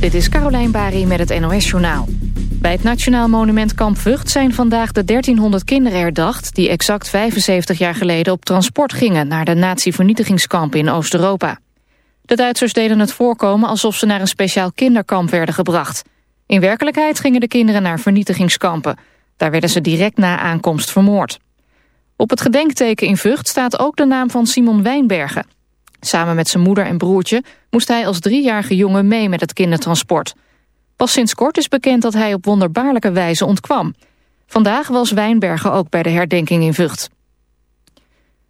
Dit is Carolijn Bari met het NOS Journaal. Bij het Nationaal Monument Kamp Vught zijn vandaag de 1300 kinderen herdacht... die exact 75 jaar geleden op transport gingen... naar de nazi-vernietigingskampen in Oost-Europa. De Duitsers deden het voorkomen alsof ze naar een speciaal kinderkamp werden gebracht. In werkelijkheid gingen de kinderen naar vernietigingskampen. Daar werden ze direct na aankomst vermoord. Op het gedenkteken in Vught staat ook de naam van Simon Wijnbergen... Samen met zijn moeder en broertje moest hij als driejarige jongen mee met het kindertransport. Pas sinds kort is bekend dat hij op wonderbaarlijke wijze ontkwam. Vandaag was Wijnbergen ook bij de herdenking in Vught.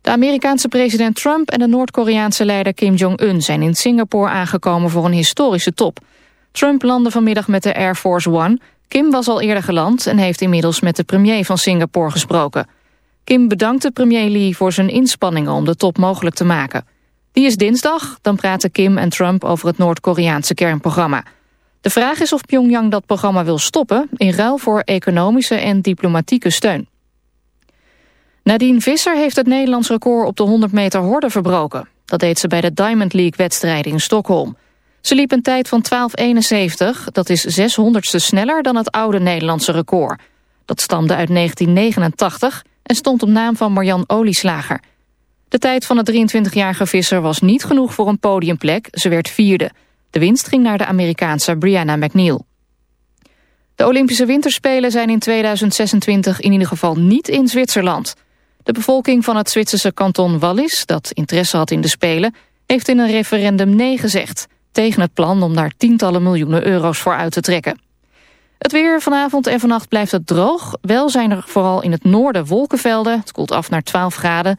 De Amerikaanse president Trump en de Noord-Koreaanse leider Kim Jong-un... zijn in Singapore aangekomen voor een historische top. Trump landde vanmiddag met de Air Force One. Kim was al eerder geland en heeft inmiddels met de premier van Singapore gesproken. Kim bedankte premier Lee voor zijn inspanningen om de top mogelijk te maken... Die is dinsdag, dan praten Kim en Trump over het Noord-Koreaanse kernprogramma. De vraag is of Pyongyang dat programma wil stoppen... in ruil voor economische en diplomatieke steun. Nadine Visser heeft het Nederlands record op de 100 meter horde verbroken. Dat deed ze bij de Diamond League-wedstrijd in Stockholm. Ze liep een tijd van 12.71, dat is 600ste sneller dan het oude Nederlandse record. Dat stamde uit 1989 en stond op naam van Marjan Olieslager... De tijd van de 23-jarige visser was niet genoeg voor een podiumplek. Ze werd vierde. De winst ging naar de Amerikaanse Brianna McNeil. De Olympische Winterspelen zijn in 2026 in ieder geval niet in Zwitserland. De bevolking van het Zwitserse kanton Wallis, dat interesse had in de Spelen... heeft in een referendum nee gezegd... tegen het plan om daar tientallen miljoenen euro's voor uit te trekken. Het weer vanavond en vannacht blijft het droog. Wel zijn er vooral in het noorden wolkenvelden. Het koelt af naar 12 graden.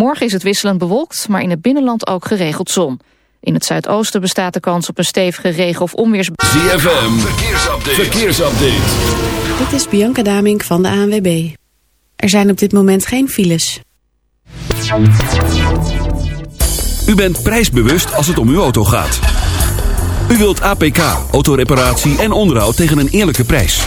Morgen is het wisselend bewolkt, maar in het binnenland ook geregeld zon. In het zuidoosten bestaat de kans op een stevige regen- of onweers... ZFM, verkeersupdate. verkeersupdate. Dit is Bianca Damink van de ANWB. Er zijn op dit moment geen files. U bent prijsbewust als het om uw auto gaat. U wilt APK, autoreparatie en onderhoud tegen een eerlijke prijs.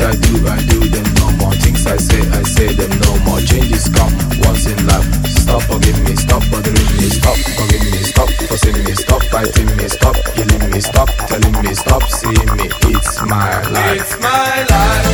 I do, I do them no more. Things I say, I say them no more. Changes come once in life. Stop bugging me, stop bothering me, stop bugging me, stop fussing me, stop fighting me, stop killing me, stop telling me, stop seeing me. It's my life. It's my life.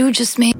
You just made.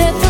że to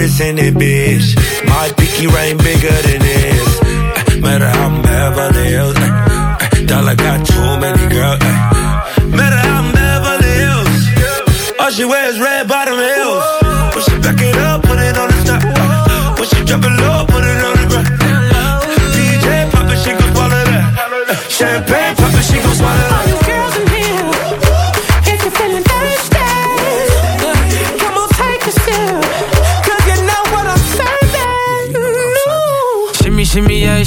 Paris in it, bitch. My pinky rain bigger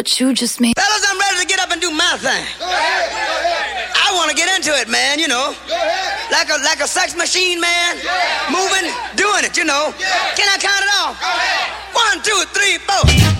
what you just made. Fellas, I'm ready to get up and do my thing. Go ahead. I want to get into it, man, you know. Like a like a sex machine, man. Moving, doing it, you know. Can I count it off? One, two, three, four.